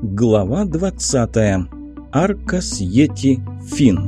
Глава 20. Аркас Йети Фин.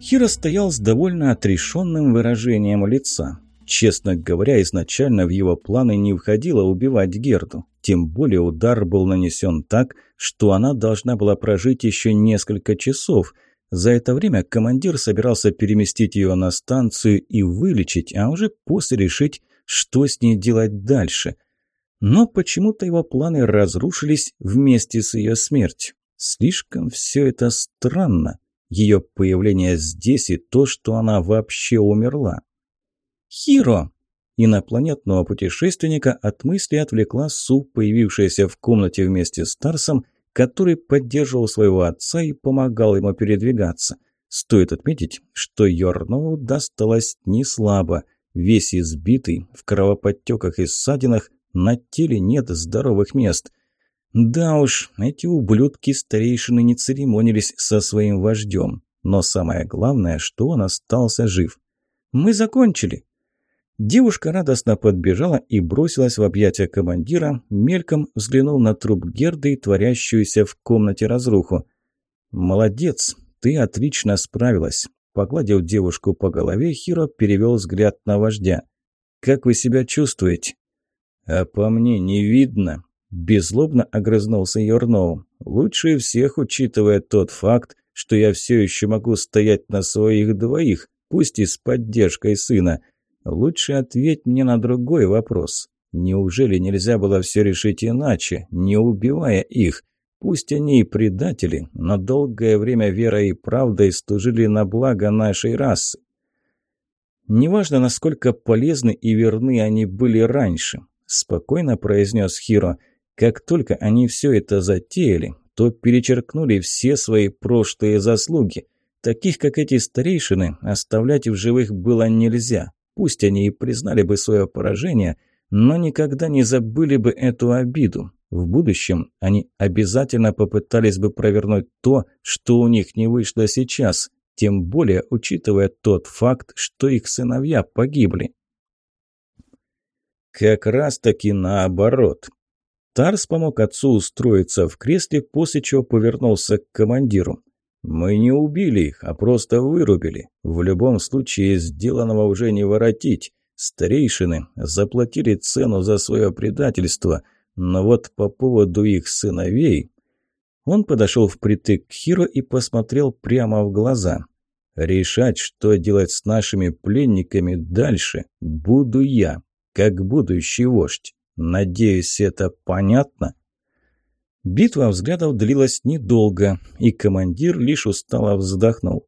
Хиро стоял с довольно отрешенным выражением лица. Честно говоря, изначально в его планы не входило убивать Герду. Тем более удар был нанесен так, что она должна была прожить еще несколько часов. За это время командир собирался переместить ее на станцию и вылечить, а уже после решить, что с ней делать дальше. Но почему-то его планы разрушились вместе с ее смертью. Слишком все это странно. Ее появление здесь и то, что она вообще умерла. «Хиро!» Инопланетного путешественника от мысли отвлекла Су, появившаяся в комнате вместе с Тарсом, который поддерживал своего отца и помогал ему передвигаться. Стоит отметить, что Йорноу досталось не слабо. Весь избитый, в кровоподтеках и ссадинах, на теле нет здоровых мест. Да уж, эти ублюдки-старейшины не церемонились со своим вождем. Но самое главное, что он остался жив. «Мы закончили!» Девушка радостно подбежала и бросилась в объятия командира, мельком взглянул на труп Герды и творящуюся в комнате разруху. «Молодец, ты отлично справилась». Погладив девушку по голове, Хиро перевел взгляд на вождя. «Как вы себя чувствуете?» «А по мне не видно», – беззлобно огрызнулся Йорноу. «Лучше всех, учитывая тот факт, что я все еще могу стоять на своих двоих, пусть и с поддержкой сына. Лучше ответь мне на другой вопрос. Неужели нельзя было все решить иначе, не убивая их? Пусть они и предатели, но долгое время верой и правдой служили на благо нашей расы. Неважно, насколько полезны и верны они были раньше, спокойно произнес Хиро. Как только они все это затеяли, то перечеркнули все свои прошлые заслуги. Таких, как эти старейшины, оставлять в живых было нельзя. Пусть они и признали бы свое поражение, но никогда не забыли бы эту обиду. В будущем они обязательно попытались бы провернуть то, что у них не вышло сейчас, тем более учитывая тот факт, что их сыновья погибли. Как раз-таки наоборот. Тарс помог отцу устроиться в кресле, после чего повернулся к командиру. «Мы не убили их, а просто вырубили. В любом случае сделанного уже не воротить. Старейшины заплатили цену за свое предательство, но вот по поводу их сыновей...» Он подошел впритык к Хиро и посмотрел прямо в глаза. «Решать, что делать с нашими пленниками дальше, буду я, как будущий вождь. Надеюсь, это понятно?» Битва взглядов длилась недолго, и командир лишь устало вздохнул.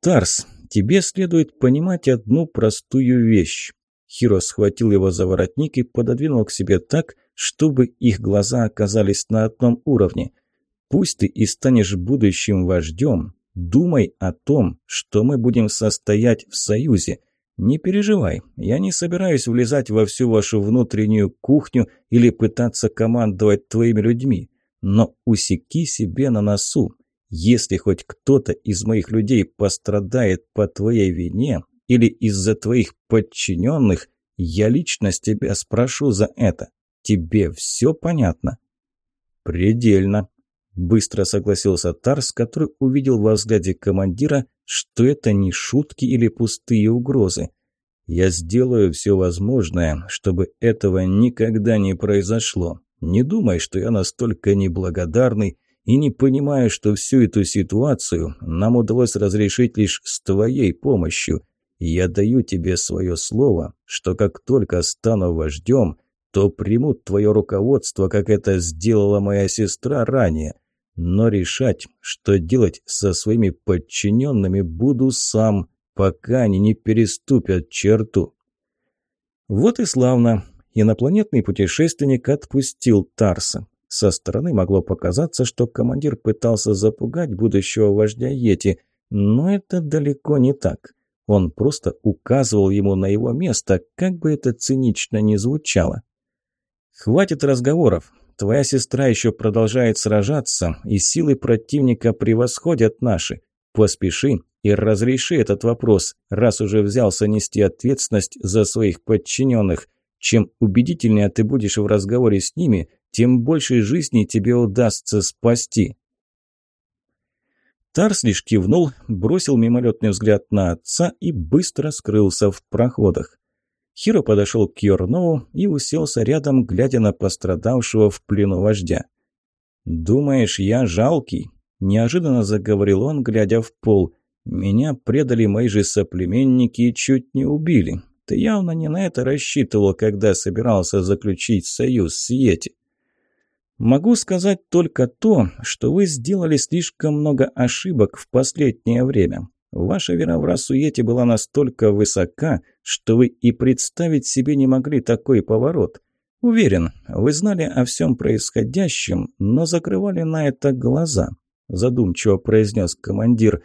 «Тарс, тебе следует понимать одну простую вещь». Хиро схватил его за воротник и пододвинул к себе так, чтобы их глаза оказались на одном уровне. «Пусть ты и станешь будущим вождем, думай о том, что мы будем состоять в союзе. «Не переживай, я не собираюсь влезать во всю вашу внутреннюю кухню или пытаться командовать твоими людьми, но усеки себе на носу. Если хоть кто-то из моих людей пострадает по твоей вине или из-за твоих подчиненных, я лично с тебя спрошу за это. Тебе все понятно?» «Предельно», – быстро согласился Тарс, который увидел во взгляде командира – что это не шутки или пустые угрозы. Я сделаю все возможное, чтобы этого никогда не произошло. Не думай, что я настолько неблагодарный и не понимаю, что всю эту ситуацию нам удалось разрешить лишь с твоей помощью. Я даю тебе свое слово, что как только стану вождем, то примут твое руководство, как это сделала моя сестра ранее. Но решать, что делать со своими подчиненными, буду сам, пока они не переступят черту. Вот и славно. Инопланетный путешественник отпустил Тарса. Со стороны могло показаться, что командир пытался запугать будущего вождя Йети, но это далеко не так. Он просто указывал ему на его место, как бы это цинично ни звучало. «Хватит разговоров. Твоя сестра еще продолжает сражаться, и силы противника превосходят наши. Поспеши и разреши этот вопрос, раз уже взялся нести ответственность за своих подчиненных. Чем убедительнее ты будешь в разговоре с ними, тем больше жизней тебе удастся спасти». Тарс лишь кивнул, бросил мимолетный взгляд на отца и быстро скрылся в проходах. Хиро подошел к Йорнову и уселся рядом, глядя на пострадавшего в плену вождя. «Думаешь, я жалкий?» – неожиданно заговорил он, глядя в пол. «Меня предали мои же соплеменники и чуть не убили. Ты явно не на это рассчитывал, когда собирался заключить союз с Йети. Могу сказать только то, что вы сделали слишком много ошибок в последнее время. Ваша вера в расу Йети была настолько высока, что вы и представить себе не могли такой поворот. Уверен, вы знали о всем происходящем, но закрывали на это глаза, задумчиво произнес командир.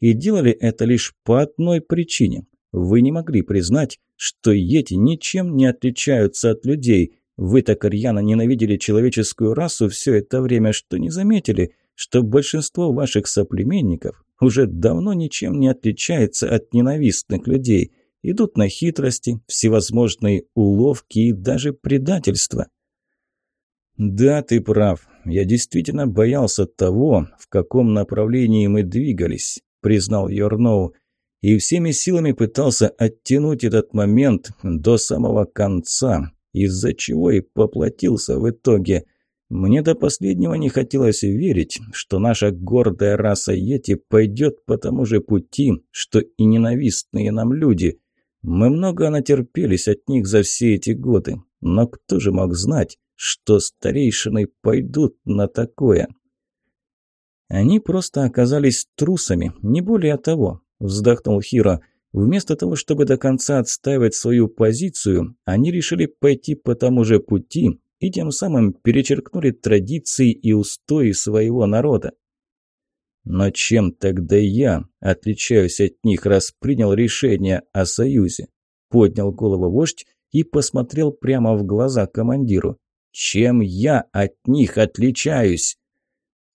И делали это лишь по одной причине. Вы не могли признать, что Йети ничем не отличаются от людей – вы так рьяно ненавидели человеческую расу все это время, что не заметили, что большинство ваших соплеменников уже давно ничем не отличается от ненавистных людей. Идут на хитрости, всевозможные уловки и даже предательство. «Да, ты прав. Я действительно боялся того, в каком направлении мы двигались», – признал Йорноу. «И всеми силами пытался оттянуть этот момент до самого конца, из-за чего и поплатился в итоге. Мне до последнего не хотелось верить, что наша гордая раса Йети пойдет по тому же пути, что и ненавистные нам люди. Мы много натерпелись от них за все эти годы, но кто же мог знать, что старейшины пойдут на такое? Они просто оказались трусами, не более того, вздохнул Хиро. Вместо того, чтобы до конца отстаивать свою позицию, они решили пойти по тому же пути и тем самым перечеркнули традиции и устои своего народа. Но чем тогда я отличаюсь от них, раз принял решение о союзе? Поднял голову вождь и посмотрел прямо в глаза командиру. Чем я от них отличаюсь?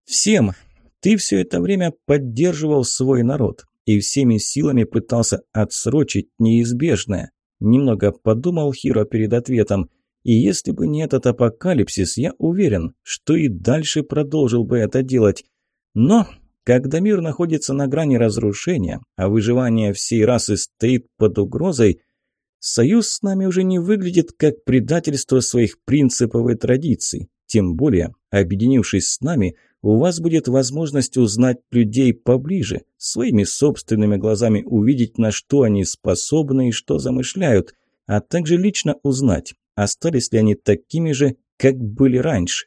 Всем. Ты все это время поддерживал свой народ и всеми силами пытался отсрочить неизбежное. Немного подумал Хиро перед ответом. И если бы не этот апокалипсис, я уверен, что и дальше продолжил бы это делать. Но когда мир находится на грани разрушения, а выживание всей расы стоит под угрозой, союз с нами уже не выглядит как предательство своих принципов и традиций. Тем более, объединившись с нами – у вас будет возможность узнать людей поближе, своими собственными глазами увидеть, на что они способны и что замышляют, а также лично узнать, остались ли они такими же, как были раньше.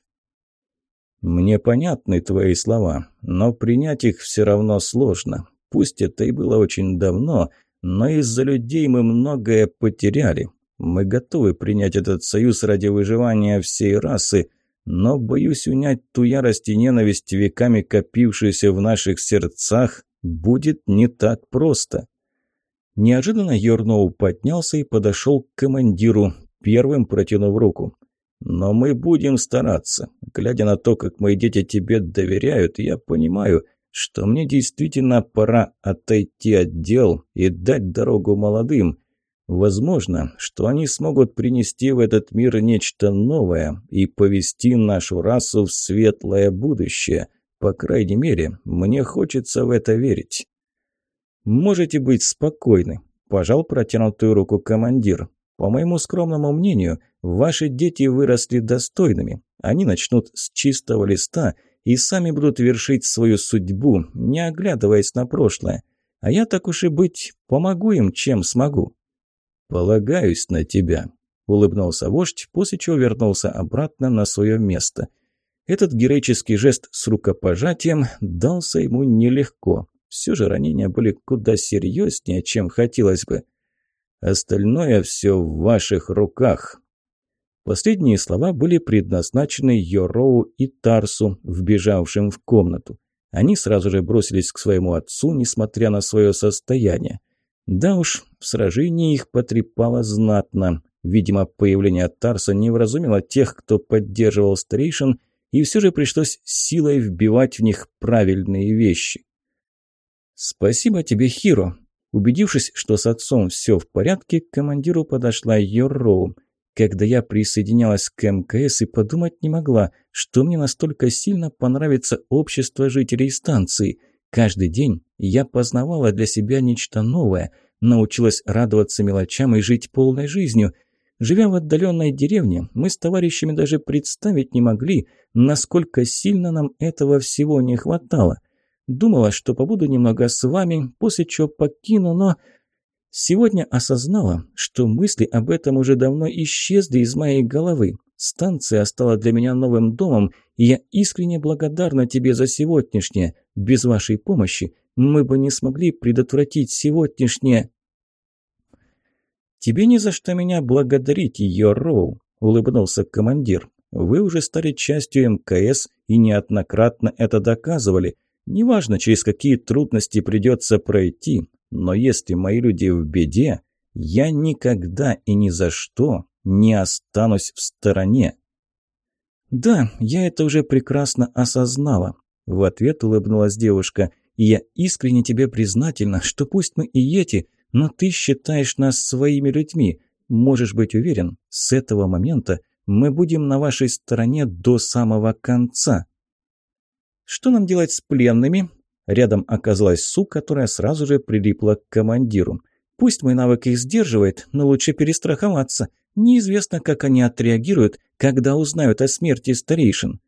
Мне понятны твои слова, но принять их все равно сложно. Пусть это и было очень давно, но из-за людей мы многое потеряли. Мы готовы принять этот союз ради выживания всей расы – но боюсь унять ту ярость и ненависть, веками копившуюся в наших сердцах, будет не так просто. Неожиданно Йорноу поднялся и подошел к командиру, первым протянув руку. «Но мы будем стараться. Глядя на то, как мои дети тебе доверяют, я понимаю, что мне действительно пора отойти от дел и дать дорогу молодым. Возможно, что они смогут принести в этот мир нечто новое и повести нашу расу в светлое будущее. По крайней мере, мне хочется в это верить. «Можете быть спокойны», – пожал протянутую руку командир. «По моему скромному мнению, ваши дети выросли достойными. Они начнут с чистого листа и сами будут вершить свою судьбу, не оглядываясь на прошлое. А я, так уж и быть, помогу им, чем смогу». «Полагаюсь на тебя», – улыбнулся вождь, после чего вернулся обратно на свое место. Этот героический жест с рукопожатием дался ему нелегко. Все же ранения были куда серьезнее, чем хотелось бы. «Остальное все в ваших руках», Последние слова были предназначены Йороу и Тарсу, вбежавшим в комнату. Они сразу же бросились к своему отцу, несмотря на свое состояние. Да уж, в сражении их потрепало знатно. Видимо, появление Тарса не вразумило тех, кто поддерживал старейшин, и все же пришлось силой вбивать в них правильные вещи. «Спасибо тебе, Хиро». Убедившись, что с отцом все в порядке, к командиру подошла Йорроу. Когда я присоединялась к МКС и подумать не могла, что мне настолько сильно понравится общество жителей станции. Каждый день я познавала для себя нечто новое, научилась радоваться мелочам и жить полной жизнью. Живя в отдаленной деревне, мы с товарищами даже представить не могли, насколько сильно нам этого всего не хватало. Думала, что побуду немного с вами, после чего покину, но... Сегодня осознала, что мысли об этом уже давно исчезли из моей головы. Станция стала для меня новым домом, и я искренне благодарна тебе за сегодняшнее. Без вашей помощи мы бы не смогли предотвратить сегодняшнее. «Тебе не за что меня благодарить, Йорроу», – улыбнулся командир. «Вы уже стали частью МКС и неоднократно это доказывали. Неважно, через какие трудности придется пройти, но если мои люди в беде, я никогда и ни за что не останусь в стороне. «Да, я это уже прекрасно осознала», – в ответ улыбнулась девушка. «И я искренне тебе признательна, что пусть мы и эти, но ты считаешь нас своими людьми. Можешь быть уверен, с этого момента мы будем на вашей стороне до самого конца». «Что нам делать с пленными?» Рядом оказалась Су, которая сразу же прилипла к командиру. «Пусть мой навык их сдерживает, но лучше перестраховаться. Неизвестно, как они отреагируют, когда узнают о смерти старейшин».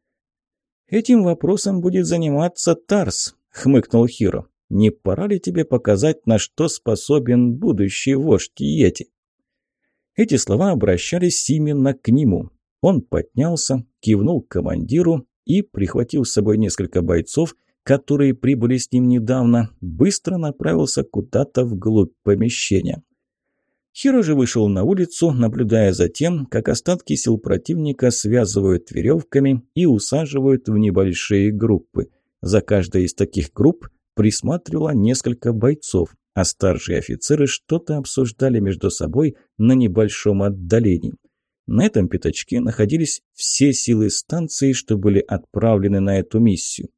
«Этим вопросом будет заниматься Тарс», — хмыкнул Хиро. «Не пора ли тебе показать, на что способен будущий вождь Йети?» Эти слова обращались именно к нему. Он поднялся, кивнул командиру и, прихватив с собой несколько бойцов, которые прибыли с ним недавно, быстро направился куда-то вглубь помещения. Хиро же вышел на улицу, наблюдая за тем, как остатки сил противника связывают веревками и усаживают в небольшие группы. За каждой из таких групп присматривало несколько бойцов, а старшие офицеры что-то обсуждали между собой на небольшом отдалении. На этом пятачке находились все силы станции, что были отправлены на эту миссию.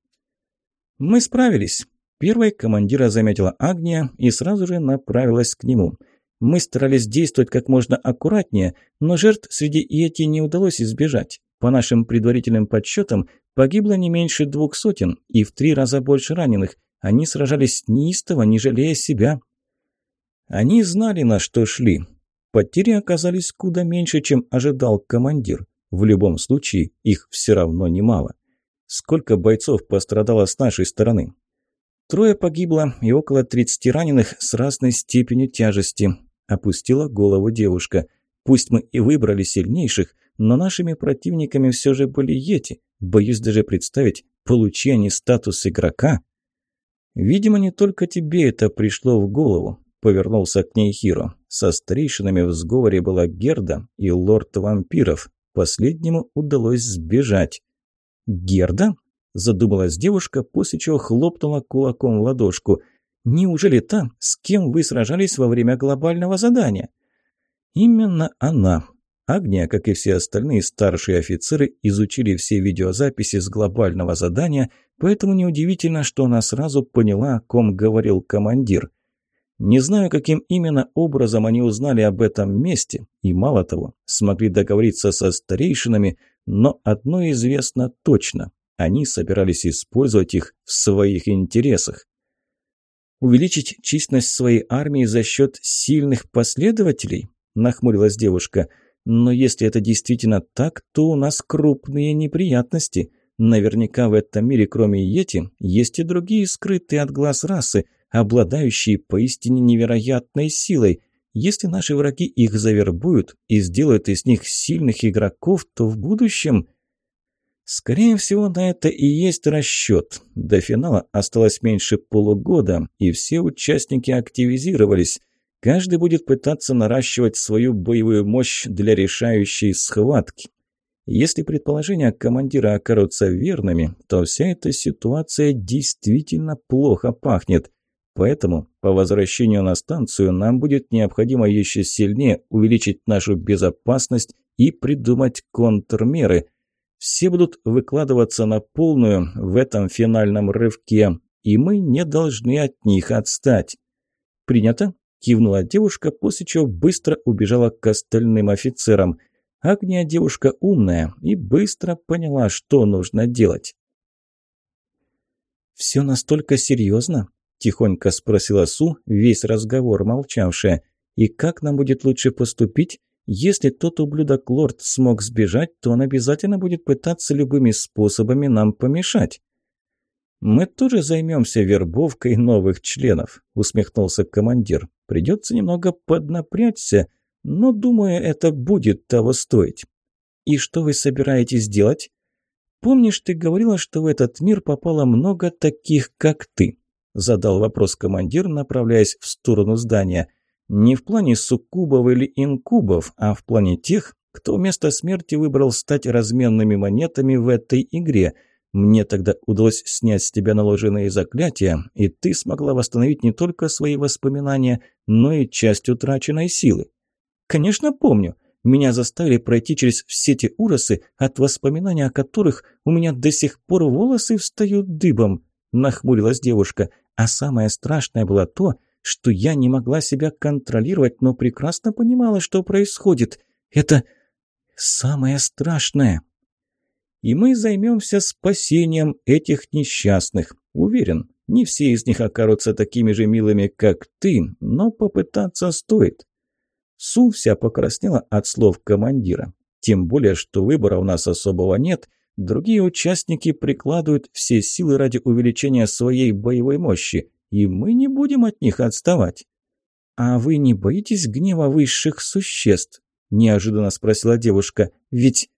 «Мы справились». Первой командира заметила Агния и сразу же направилась к нему. Мы старались действовать как можно аккуратнее, но жертв среди Иети не удалось избежать. По нашим предварительным подсчетам, погибло не меньше двух сотен и в три раза больше раненых. Они сражались неистово, не жалея себя. Они знали, на что шли. Потери оказались куда меньше, чем ожидал командир. В любом случае, их все равно немало. Сколько бойцов пострадало с нашей стороны? Трое погибло и около 30 раненых с разной степенью тяжести. Опустила голову девушка. Пусть мы и выбрали сильнейших, но нашими противниками все же были Йети. Боюсь даже представить, получи они статус игрока. Видимо, не только тебе это пришло в голову. Повернулся к ней Хиро. Со старейшинами в сговоре была Герда и лорд вампиров. Последнему удалось сбежать. «Герда?» – задумалась девушка, после чего хлопнула кулаком в ладошку. «Неужели та, с кем вы сражались во время глобального задания?» «Именно она». Агния, как и все остальные старшие офицеры, изучили все видеозаписи с глобального задания, поэтому неудивительно, что она сразу поняла, о ком говорил командир. Не знаю, каким именно образом они узнали об этом месте, и мало того, смогли договориться со старейшинами, но одно известно точно – они собирались использовать их в своих интересах. «Увеличить численность своей армии за счет сильных последователей?» – нахмурилась девушка. «Но если это действительно так, то у нас крупные неприятности. Наверняка в этом мире, кроме Йети, есть и другие скрытые от глаз расы, обладающие поистине невероятной силой. Если наши враги их завербуют и сделают из них сильных игроков, то в будущем... Скорее всего, на это и есть расчет. До финала осталось меньше полугода, и все участники активизировались. Каждый будет пытаться наращивать свою боевую мощь для решающей схватки. Если предположения командира окажутся верными, то вся эта ситуация действительно плохо пахнет. Поэтому по возвращению на станцию нам будет необходимо еще сильнее увеличить нашу безопасность и придумать контрмеры. Все будут выкладываться на полную в этом финальном рывке, и мы не должны от них отстать». «Принято», – кивнула девушка, после чего быстро убежала к остальным офицерам. Агния девушка умная и быстро поняла, что нужно делать. «Все настолько серьезно?» – тихонько спросила Су, весь разговор молчавшая. «И как нам будет лучше поступить? Если тот ублюдок-лорд смог сбежать, то он обязательно будет пытаться любыми способами нам помешать». «Мы тоже займемся вербовкой новых членов», – усмехнулся командир. «Придется немного поднапрячься, но, думаю, это будет того стоить». «И что вы собираетесь делать?» «Помнишь, ты говорила, что в этот мир попало много таких, как ты?» Задал вопрос командир, направляясь в сторону здания. Не в плане суккубов или инкубов, а в плане тех, кто вместо смерти выбрал стать разменными монетами в этой игре. Мне тогда удалось снять с тебя наложенные заклятия, и ты смогла восстановить не только свои воспоминания, но и часть утраченной силы. Конечно, помню. Меня заставили пройти через все те ужасы, от воспоминаний о которых у меня до сих пор волосы встают дыбом», – нахмурилась девушка. «А самое страшное было то, что я не могла себя контролировать, но прекрасно понимала, что происходит. Это самое страшное». «И мы займемся спасением этих несчастных. Уверен, не все из них окажутся такими же милыми, как ты, но попытаться стоит». Су вся покраснела от слов командира. Тем более, что выбора у нас особого нет. Другие участники прикладывают все силы ради увеличения своей боевой мощи, и мы не будем от них отставать. «А вы не боитесь гнева высших существ?» – неожиданно спросила девушка. «Ведь...»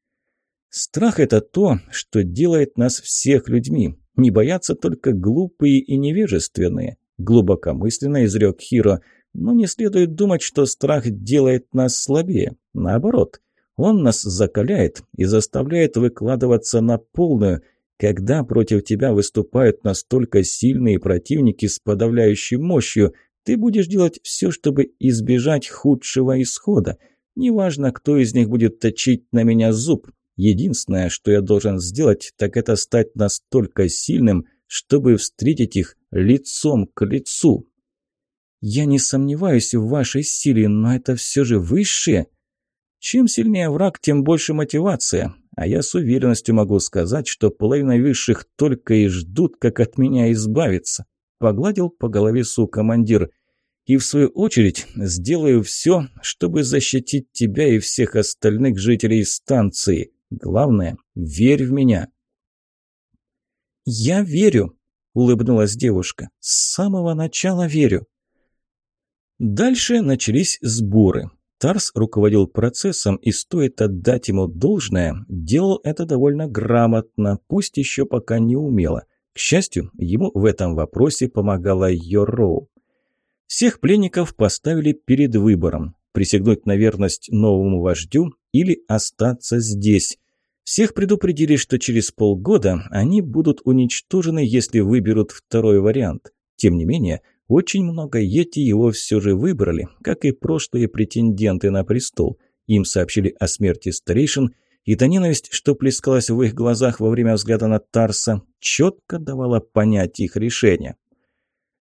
«Страх – это то, что делает нас всех людьми. Не боятся только глупые и невежественные», – глубокомысленно изрек Хиро – но не следует думать, что страх делает нас слабее. Наоборот, он нас закаляет и заставляет выкладываться на полную. Когда против тебя выступают настолько сильные противники с подавляющей мощью, ты будешь делать все, чтобы избежать худшего исхода. Неважно, кто из них будет точить на меня зуб. Единственное, что я должен сделать, так это стать настолько сильным, чтобы встретить их лицом к лицу. «Я не сомневаюсь в вашей силе, но это все же высшее». Чем сильнее враг, тем больше мотивация. А я с уверенностью могу сказать, что половина высших только и ждут, как от меня избавиться. Погладил по голове Су командир. И в свою очередь сделаю все, чтобы защитить тебя и всех остальных жителей станции. Главное, верь в меня. «Я верю», — улыбнулась девушка. «С самого начала верю». Дальше начались сборы. Тарс руководил процессом, и стоит отдать ему должное, делал это довольно грамотно, пусть еще пока не умело. К счастью, ему в этом вопросе помогала Йороу. Всех пленников поставили перед выбором – присягнуть на верность новому вождю или остаться здесь. Всех предупредили, что через полгода они будут уничтожены, если выберут второй вариант. Тем не менее, очень много Йети его все же выбрали, как и прошлые претенденты на престол. Им сообщили о смерти старейшин, и та ненависть, что плескалась в их глазах во время взгляда на Тарса, четко давала понять их решение.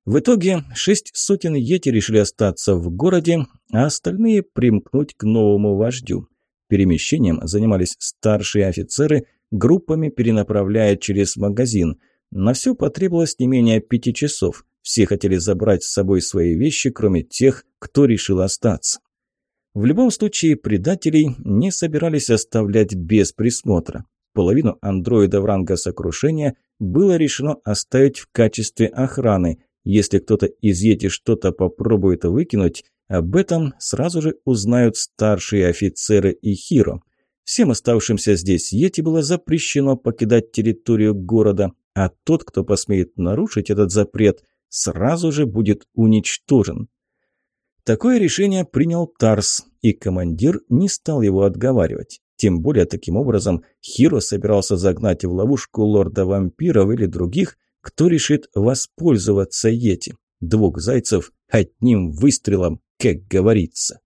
В итоге шесть сотен Йети решили остаться в городе, а остальные примкнуть к новому вождю. Перемещением занимались старшие офицеры, группами перенаправляя через магазин. На все потребовалось не менее пяти часов. Все хотели забрать с собой свои вещи, кроме тех, кто решил остаться. В любом случае, предателей не собирались оставлять без присмотра. Половину андроидов ранга сокрушения было решено оставить в качестве охраны. Если кто-то из Йети что-то попробует выкинуть, об этом сразу же узнают старшие офицеры и Хиро. Всем оставшимся здесь Йети было запрещено покидать территорию города, а тот, кто посмеет нарушить этот запрет, сразу же будет уничтожен. Такое решение принял Тарс, и командир не стал его отговаривать. Тем более, таким образом, Хиро собирался загнать в ловушку лорда-вампиров или других, кто решит воспользоваться Йети. Двух зайцев одним выстрелом, как говорится.